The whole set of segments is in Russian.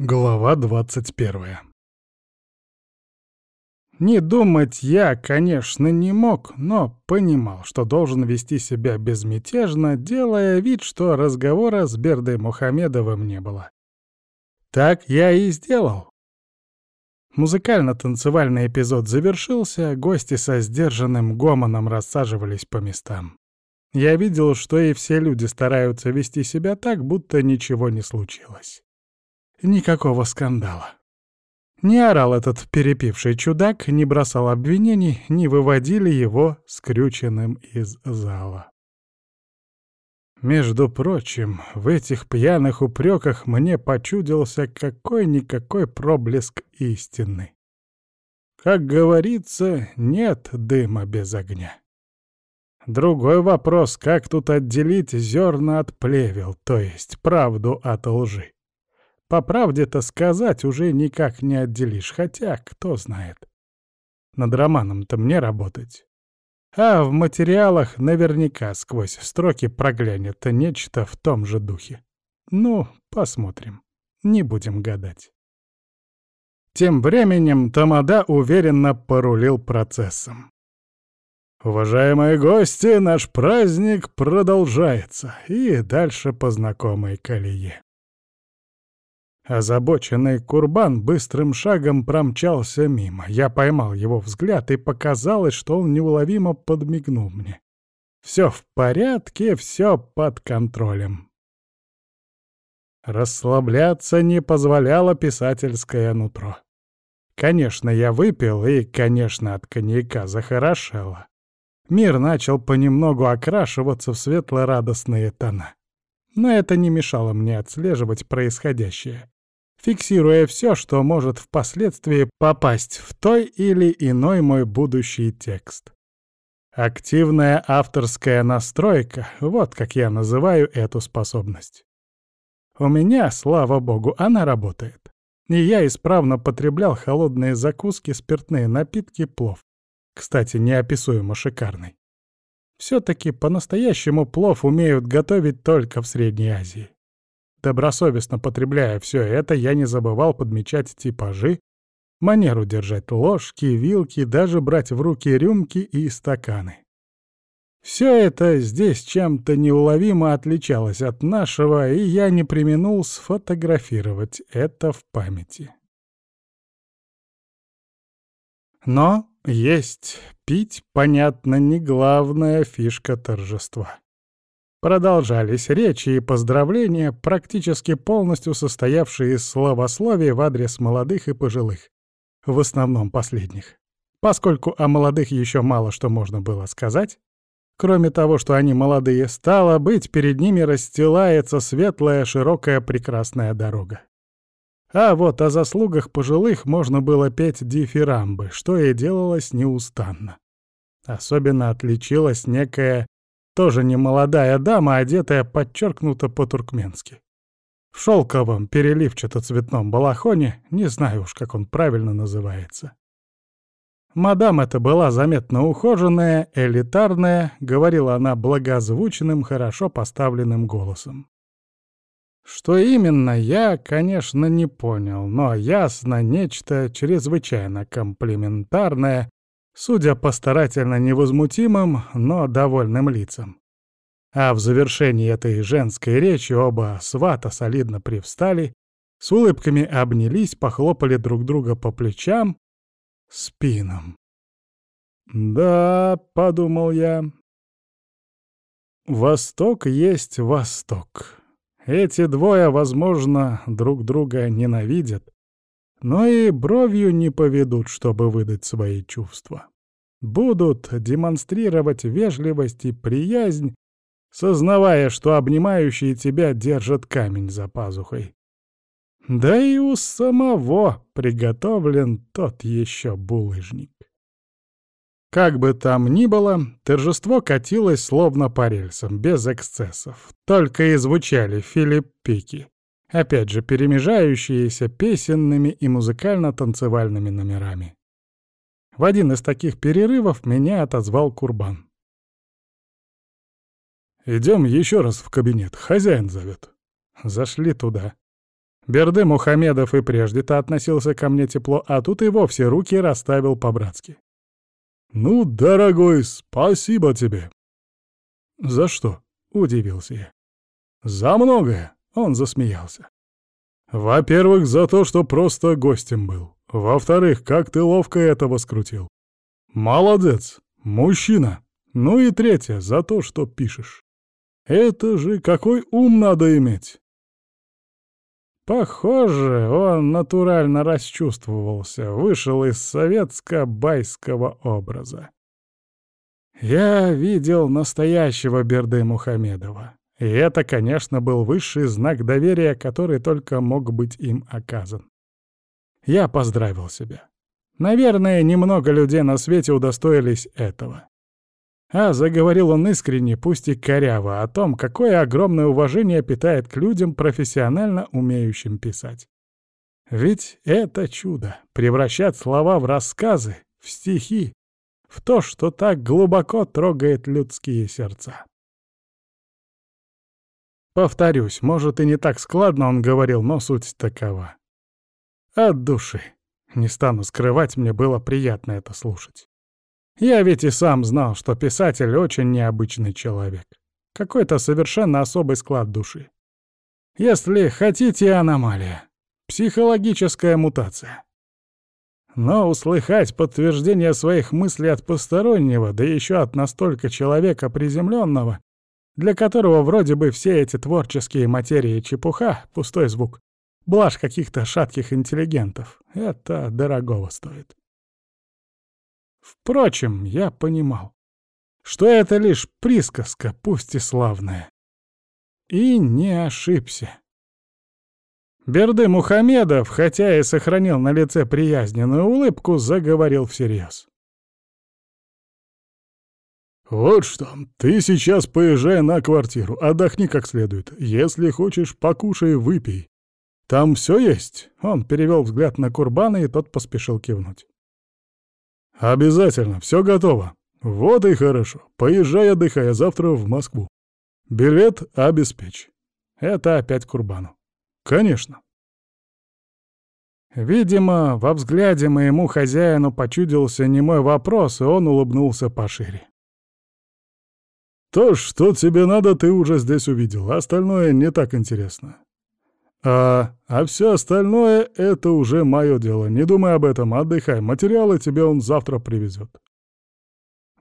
Глава 21 Не думать я, конечно, не мог, но понимал, что должен вести себя безмятежно, делая вид, что разговора с Бердой Мухамедовым не было. Так я и сделал. Музыкально-танцевальный эпизод завершился, гости со сдержанным гомоном рассаживались по местам. Я видел, что и все люди стараются вести себя так, будто ничего не случилось. Никакого скандала. Не орал этот перепивший чудак, не бросал обвинений, не выводили его скрюченным из зала. Между прочим, в этих пьяных упреках мне почудился какой-никакой проблеск истины. Как говорится, нет дыма без огня. Другой вопрос, как тут отделить зерна от плевел, то есть правду от лжи. По правде-то сказать уже никак не отделишь, хотя кто знает. Над романом-то мне работать. А в материалах наверняка сквозь строки проглянет нечто в том же духе. Ну, посмотрим. Не будем гадать. Тем временем Тамада уверенно порулил процессом. «Уважаемые гости, наш праздник продолжается, и дальше по знакомой колее». Озабоченный Курбан быстрым шагом промчался мимо. Я поймал его взгляд, и показалось, что он неуловимо подмигнул мне. Все в порядке, все под контролем. Расслабляться не позволяло писательское нутро. Конечно, я выпил, и, конечно, от коньяка захорошело. Мир начал понемногу окрашиваться в светло-радостные тона. Но это не мешало мне отслеживать происходящее фиксируя все, что может впоследствии попасть в той или иной мой будущий текст. Активная авторская настройка — вот как я называю эту способность. У меня, слава богу, она работает. И я исправно потреблял холодные закуски, спиртные напитки, плов. Кстати, неописуемо шикарный. Все-таки по-настоящему плов умеют готовить только в Средней Азии. Добросовестно потребляя все это, я не забывал подмечать типажи, манеру держать ложки, вилки, даже брать в руки рюмки и стаканы. Все это здесь чем-то неуловимо отличалось от нашего, и я не применул сфотографировать это в памяти. Но есть, пить, понятно, не главная фишка торжества. Продолжались речи и поздравления, практически полностью состоявшие из словословий в адрес молодых и пожилых. В основном последних. Поскольку о молодых еще мало что можно было сказать, кроме того, что они молодые, стало быть, перед ними расстилается светлая, широкая, прекрасная дорога. А вот о заслугах пожилых можно было петь дифирамбы, что и делалось неустанно. Особенно отличилась некая тоже не молодая дама, одетая подчеркнуто по-туркменски. В шелковом переливчато-цветном балахоне, не знаю уж, как он правильно называется. Мадам эта была заметно ухоженная, элитарная, говорила она благозвучным, хорошо поставленным голосом. Что именно, я, конечно, не понял, но ясно нечто чрезвычайно комплиментарное, судя по старательно невозмутимым, но довольным лицам. А в завершении этой женской речи оба свата солидно привстали, с улыбками обнялись, похлопали друг друга по плечам, спинам. «Да», — подумал я, — «Восток есть Восток. Эти двое, возможно, друг друга ненавидят, но и бровью не поведут, чтобы выдать свои чувства. Будут демонстрировать вежливость и приязнь, сознавая, что обнимающие тебя держат камень за пазухой. Да и у самого приготовлен тот еще булыжник. Как бы там ни было, торжество катилось словно по рельсам, без эксцессов. Только и звучали филиппики опять же перемежающиеся песенными и музыкально-танцевальными номерами. В один из таких перерывов меня отозвал Курбан. «Идем еще раз в кабинет, хозяин зовет». Зашли туда. Берды Мухамедов и прежде-то относился ко мне тепло, а тут и вовсе руки расставил по-братски. «Ну, дорогой, спасибо тебе!» «За что?» — удивился я. «За многое!» — он засмеялся. «Во-первых, за то, что просто гостем был. Во-вторых, как ты ловко этого скрутил. Молодец! Мужчина! Ну и третье, за то, что пишешь. Это же какой ум надо иметь!» Похоже, он натурально расчувствовался, вышел из советско-байского образа. Я видел настоящего Берды Мухамедова. И это, конечно, был высший знак доверия, который только мог быть им оказан. Я поздравил себя. Наверное, немного людей на свете удостоились этого. А заговорил он искренне, пусть и коряво, о том, какое огромное уважение питает к людям, профессионально умеющим писать. Ведь это чудо — превращать слова в рассказы, в стихи, в то, что так глубоко трогает людские сердца. Повторюсь, может и не так складно он говорил, но суть такова. От души. Не стану скрывать, мне было приятно это слушать. Я ведь и сам знал, что писатель очень необычный человек. Какой-то совершенно особый склад души. Если хотите, аномалия. Психологическая мутация. Но услыхать подтверждение своих мыслей от постороннего, да еще от настолько человека приземленного, для которого вроде бы все эти творческие материи чепуха, пустой звук, блажь каких-то шатких интеллигентов, это дорогого стоит. Впрочем, я понимал, что это лишь присказка, пусть и славная. И не ошибся. Берды Мухамедов, хотя и сохранил на лице приязненную улыбку, заговорил всерьез. «Вот что, ты сейчас поезжай на квартиру, отдохни как следует. Если хочешь, покушай, выпей. Там все есть?» Он перевел взгляд на Курбана, и тот поспешил кивнуть. «Обязательно, все готово. Вот и хорошо. Поезжай, отдыхай, а завтра в Москву. Билет обеспечь». Это опять Курбану. «Конечно». Видимо, во взгляде моему хозяину почудился немой вопрос, и он улыбнулся пошире. «То, что тебе надо, ты уже здесь увидел, остальное не так интересно. А, а все остальное — это уже мое дело. Не думай об этом, отдыхай. Материалы тебе он завтра привезет.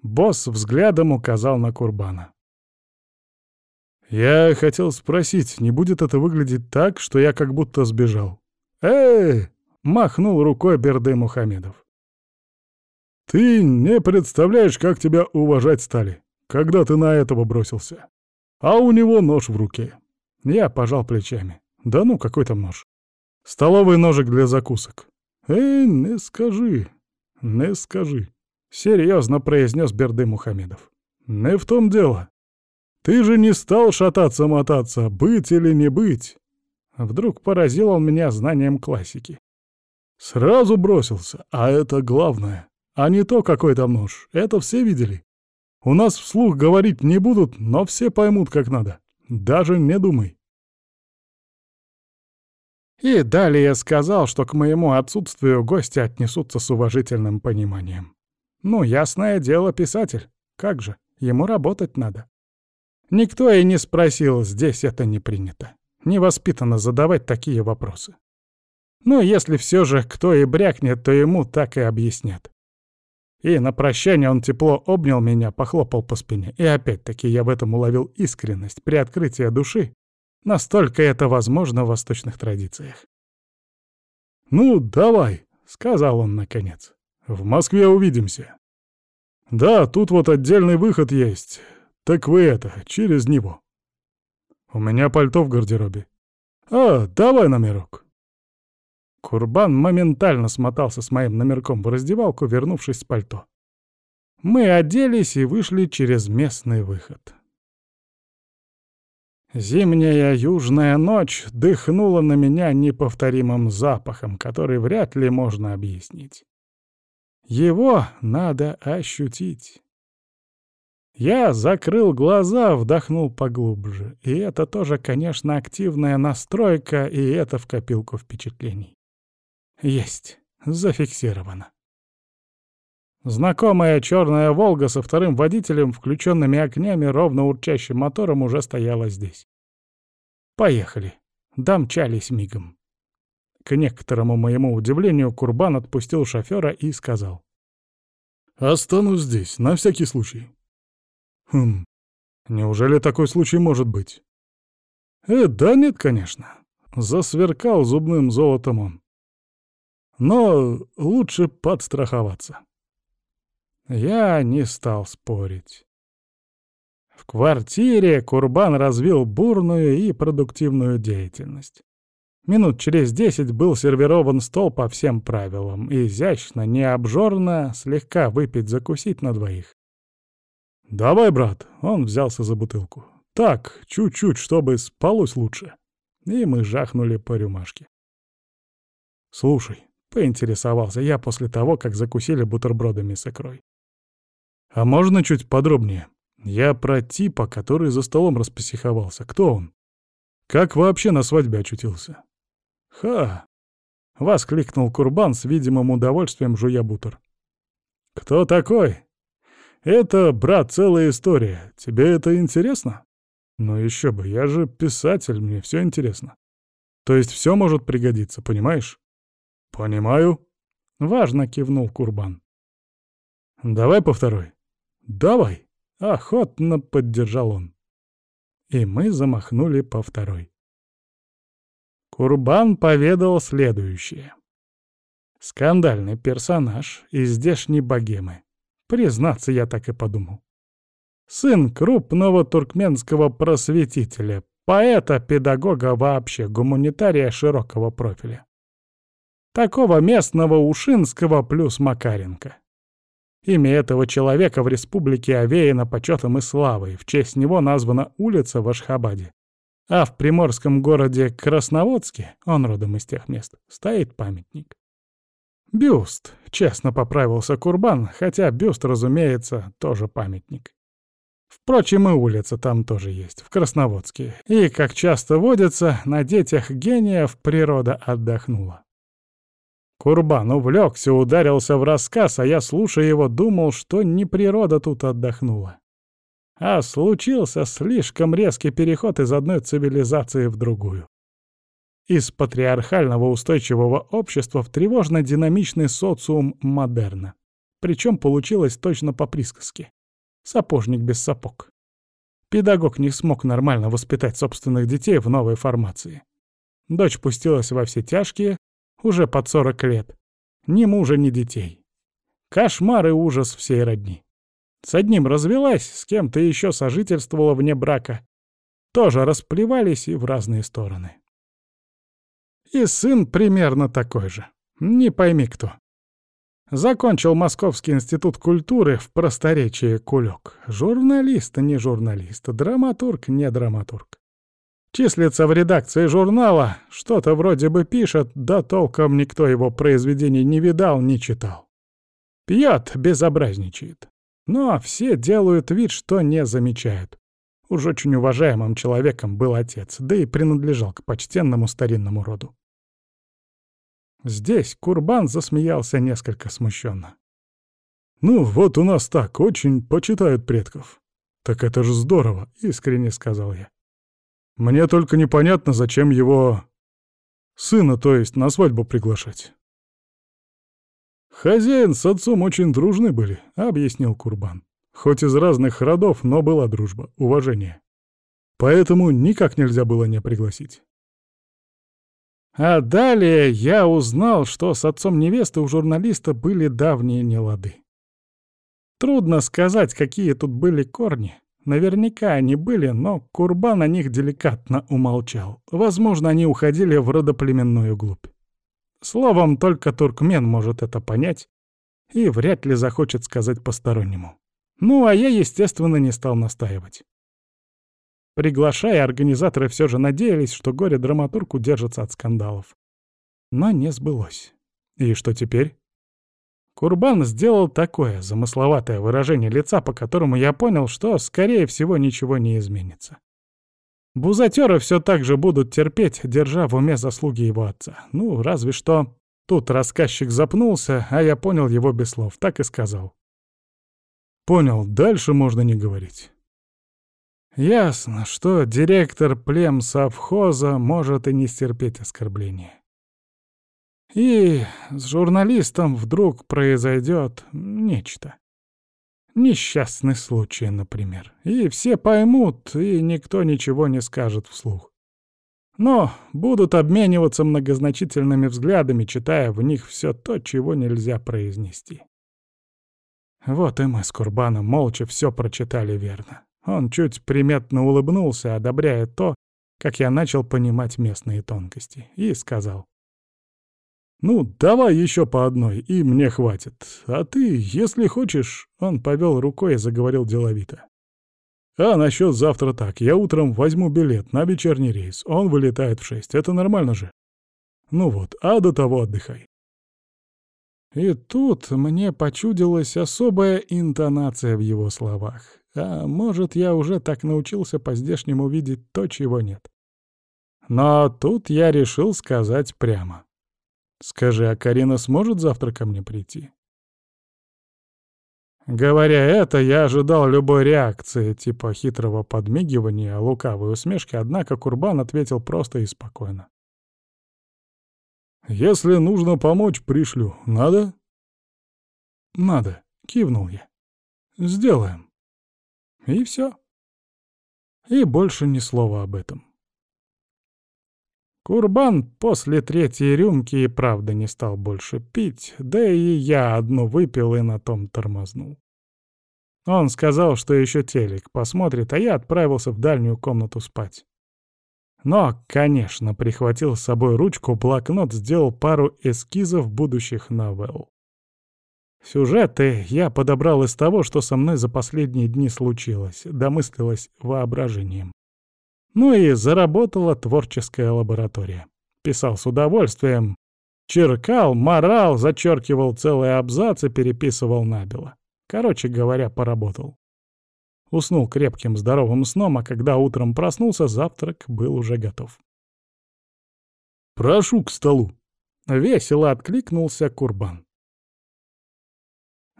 Босс взглядом указал на Курбана. Я хотел спросить, не будет это выглядеть так, что я как будто сбежал? Эй! махнул рукой Берды Мухамедов. Ты не представляешь, как тебя уважать стали, когда ты на этого бросился. А у него нож в руке. Я пожал плечами. Да ну, какой там нож? Столовый ножик для закусок. Эй, не скажи, не скажи. Серьезно произнес Берды Мухамедов. Не в том дело. Ты же не стал шататься-мотаться, быть или не быть. Вдруг поразил он меня знанием классики. Сразу бросился, а это главное. А не то, какой там нож. Это все видели. У нас вслух говорить не будут, но все поймут, как надо. Даже не думай. И далее сказал, что к моему отсутствию гости отнесутся с уважительным пониманием. Ну, ясное дело, писатель. Как же, ему работать надо. Никто и не спросил, здесь это не принято. Невоспитанно задавать такие вопросы. Но если все же кто и брякнет, то ему так и объяснят. И на прощание он тепло обнял меня, похлопал по спине. И опять-таки я в этом уловил искренность, при открытии души Настолько это возможно в восточных традициях. «Ну, давай», — сказал он наконец. «В Москве увидимся». «Да, тут вот отдельный выход есть. Так вы это, через него». «У меня пальто в гардеробе». «А, давай номерок». Курбан моментально смотался с моим номерком в раздевалку, вернувшись с пальто. Мы оделись и вышли через местный выход. Зимняя южная ночь дыхнула на меня неповторимым запахом, который вряд ли можно объяснить. Его надо ощутить. Я закрыл глаза, вдохнул поглубже. И это тоже, конечно, активная настройка, и это в копилку впечатлений. Есть. Зафиксировано. Знакомая черная «Волга» со вторым водителем, включенными огнями, ровно урчащим мотором уже стояла здесь. Поехали. Домчались мигом. К некоторому моему удивлению, Курбан отпустил шофера и сказал. «Останусь здесь, на всякий случай». «Хм, неужели такой случай может быть?» «Э, да нет, конечно». Засверкал зубным золотом он. «Но лучше подстраховаться». Я не стал спорить. В квартире Курбан развил бурную и продуктивную деятельность. Минут через десять был сервирован стол по всем правилам, изящно, необжорно, слегка выпить-закусить на двоих. «Давай, брат», — он взялся за бутылку. «Так, чуть-чуть, чтобы спалось лучше». И мы жахнули по рюмашке. «Слушай», — поинтересовался я после того, как закусили бутербродами с икрой. «А можно чуть подробнее? Я про типа, который за столом распосиховался. Кто он? Как вообще на свадьбе очутился?» «Ха!» — воскликнул Курбан с видимым удовольствием, жуя бутер. «Кто такой?» «Это, брат, целая история. Тебе это интересно?» «Ну еще бы, я же писатель, мне все интересно. То есть все может пригодиться, понимаешь?» «Понимаю», — важно кивнул Курбан. «Давай по второй». «Давай», — охотно поддержал он. И мы замахнули по второй. Курбан поведал следующее. Скандальный персонаж из здешней богемы. Признаться, я так и подумал. Сын крупного туркменского просветителя, поэта, педагога, вообще гуманитария широкого профиля. Такого местного Ушинского плюс Макаренко. Имя этого человека в республике овеяно почетом и славой, в честь него названа улица в Ашхабаде. А в приморском городе Красноводске, он родом из тех мест, стоит памятник. Бюст, честно поправился Курбан, хотя бюст, разумеется, тоже памятник. Впрочем, и улица там тоже есть, в Красноводске. И, как часто водится, на детях гениев природа отдохнула. Курбан увлекся, ударился в рассказ, а я, слушая его, думал, что не природа тут отдохнула а случился слишком резкий переход из одной цивилизации в другую. Из патриархального устойчивого общества в тревожно-динамичный социум модерна. Причем получилось точно по присказке. Сапожник без сапог. Педагог не смог нормально воспитать собственных детей в новой формации. Дочь пустилась во все тяжкие, уже под 40 лет. Ни мужа, ни детей. Кошмар и ужас всей родни. С одним развелась, с кем-то еще сожительствовала вне брака. Тоже расплевались и в разные стороны. И сын примерно такой же. Не пойми кто. Закончил Московский институт культуры в просторечии Кулек. Журналист, не журналист, драматург, не драматург. Числится в редакции журнала, что-то вроде бы пишет, да толком никто его произведений не видал, не читал. Пьет, безобразничает. Но все делают вид, что не замечают. Уж очень уважаемым человеком был отец, да и принадлежал к почтенному старинному роду. Здесь Курбан засмеялся несколько смущенно. «Ну, вот у нас так, очень почитают предков». «Так это же здорово», — искренне сказал я. «Мне только непонятно, зачем его... сына, то есть, на свадьбу приглашать». «Хозяин с отцом очень дружны были», — объяснил Курбан. «Хоть из разных родов, но была дружба, уважение. Поэтому никак нельзя было не пригласить». А далее я узнал, что с отцом невесты у журналиста были давние нелады. Трудно сказать, какие тут были корни. Наверняка они были, но Курбан о них деликатно умолчал. Возможно, они уходили в родоплеменную глубь. Словом, только туркмен может это понять и вряд ли захочет сказать постороннему. Ну, а я, естественно, не стал настаивать. Приглашая, организаторы все же надеялись, что горе-драматург удержится от скандалов. Но не сбылось. И что теперь? Курбан сделал такое замысловатое выражение лица, по которому я понял, что, скорее всего, ничего не изменится. Бузатеры все так же будут терпеть, держа в уме заслуги его отца. Ну, разве что... Тут рассказчик запнулся, а я понял его без слов, так и сказал. Понял, дальше можно не говорить. Ясно, что директор плем совхоза может и не стерпеть оскорбления. И с журналистом вдруг произойдет нечто. Несчастный случай, например. И все поймут, и никто ничего не скажет вслух. Но будут обмениваться многозначительными взглядами, читая в них все то, чего нельзя произнести. Вот и мы с Курбаном молча все прочитали верно. Он чуть приметно улыбнулся, одобряя то, как я начал понимать местные тонкости, и сказал. «Ну, давай еще по одной, и мне хватит. А ты, если хочешь...» Он повел рукой и заговорил деловито. «А насчет завтра так. Я утром возьму билет на вечерний рейс. Он вылетает в шесть. Это нормально же?» «Ну вот, а до того отдыхай». И тут мне почудилась особая интонация в его словах. А может, я уже так научился по-здешнему видеть то, чего нет. Но тут я решил сказать прямо. Скажи, а Карина сможет завтра ко мне прийти? Говоря это, я ожидал любой реакции, типа хитрого подмигивания, лукавой усмешки, однако Курбан ответил просто и спокойно. «Если нужно помочь, пришлю. Надо?» «Надо», — кивнул я. «Сделаем». И все. И больше ни слова об этом. Курбан после третьей рюмки и правда не стал больше пить, да и я одну выпил и на том тормознул. Он сказал, что еще телек посмотрит, а я отправился в дальнюю комнату спать. Но, конечно, прихватил с собой ручку, блокнот, сделал пару эскизов будущих новелл. Сюжеты я подобрал из того, что со мной за последние дни случилось, домыслилось воображением. Ну и заработала творческая лаборатория. Писал с удовольствием. Черкал, морал, зачеркивал целые абзацы, переписывал набело. Короче говоря, поработал. Уснул крепким здоровым сном, а когда утром проснулся, завтрак был уже готов. «Прошу к столу!» — весело откликнулся Курбан.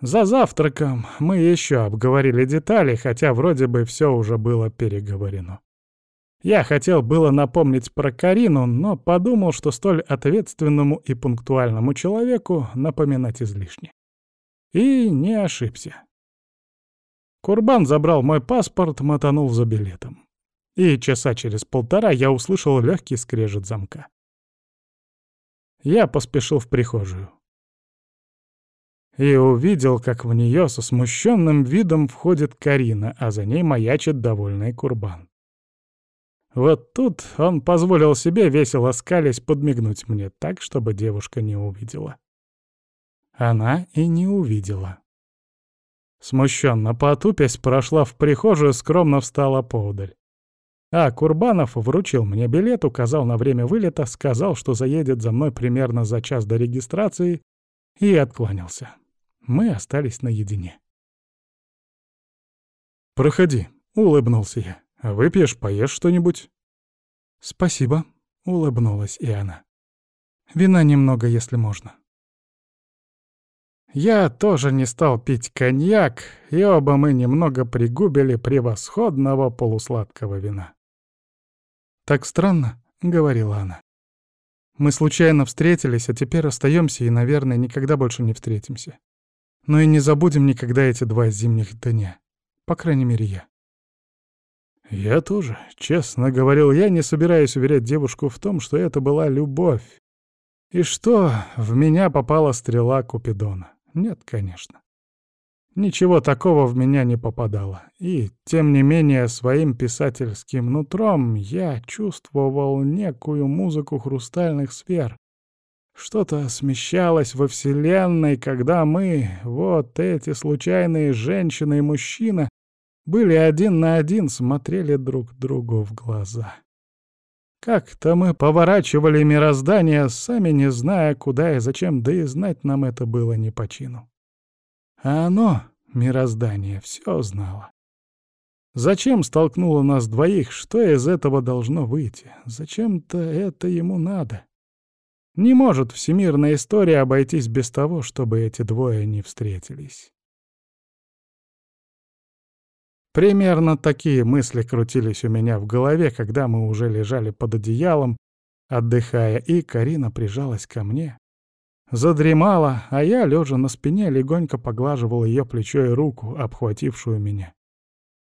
За завтраком мы еще обговорили детали, хотя вроде бы все уже было переговорено. Я хотел было напомнить про Карину, но подумал, что столь ответственному и пунктуальному человеку напоминать излишне. И не ошибся. Курбан забрал мой паспорт, мотанул за билетом. И часа через полтора я услышал легкий скрежет замка. Я поспешил в прихожую. И увидел, как в нее со смущенным видом входит Карина, а за ней маячит довольный Курбан. Вот тут он позволил себе, весело скались, подмигнуть мне так, чтобы девушка не увидела. Она и не увидела. Смущенно потупясь, прошла в прихожую, скромно встала поодаль. А Курбанов вручил мне билет, указал на время вылета, сказал, что заедет за мной примерно за час до регистрации, и откланялся. Мы остались наедине. «Проходи», — улыбнулся я. А «Выпьешь, поешь что-нибудь?» «Спасибо», — улыбнулась и она. «Вина немного, если можно». Я тоже не стал пить коньяк, и оба мы немного пригубили превосходного полусладкого вина. «Так странно», — говорила она. «Мы случайно встретились, а теперь расстаемся и, наверное, никогда больше не встретимся. Но и не забудем никогда эти два зимних дня. По крайней мере, я». «Я тоже, честно говорил, я не собираюсь уверять девушку в том, что это была любовь. И что в меня попала стрела Купидона. Нет, конечно. Ничего такого в меня не попадало. И, тем не менее, своим писательским нутром я чувствовал некую музыку хрустальных сфер. Что-то смещалось во Вселенной, когда мы, вот эти случайные женщина и мужчина, были один на один, смотрели друг другу в глаза. Как-то мы поворачивали мироздание, сами не зная, куда и зачем, да и знать нам это было не по чину. А оно, мироздание, все знало. Зачем столкнуло нас двоих, что из этого должно выйти? Зачем-то это ему надо. Не может всемирная история обойтись без того, чтобы эти двое не встретились. Примерно такие мысли крутились у меня в голове, когда мы уже лежали под одеялом, отдыхая, и Карина прижалась ко мне. Задремала, а я, лежа на спине, легонько поглаживал ее плечо и руку, обхватившую меня.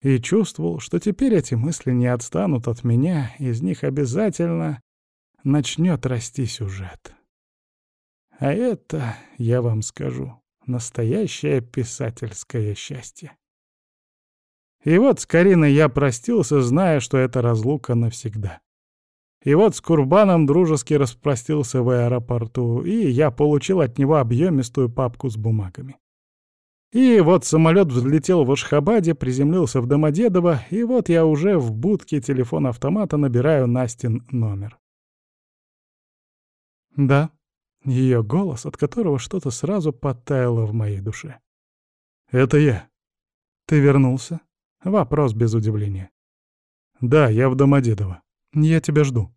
И чувствовал, что теперь эти мысли не отстанут от меня, из них обязательно начнет расти сюжет. А это, я вам скажу, настоящее писательское счастье. И вот с Кариной я простился, зная, что это разлука навсегда. И вот с Курбаном дружески распростился в аэропорту, и я получил от него объемистую папку с бумагами. И вот самолет взлетел в Ашхабаде, приземлился в Домодедово, и вот я уже в будке телефон-автомата набираю Настин номер. Да, ее голос, от которого что-то сразу подтаяло в моей душе. «Это я. Ты вернулся?» Вопрос без удивления. «Да, я в Домодедово. Я тебя жду».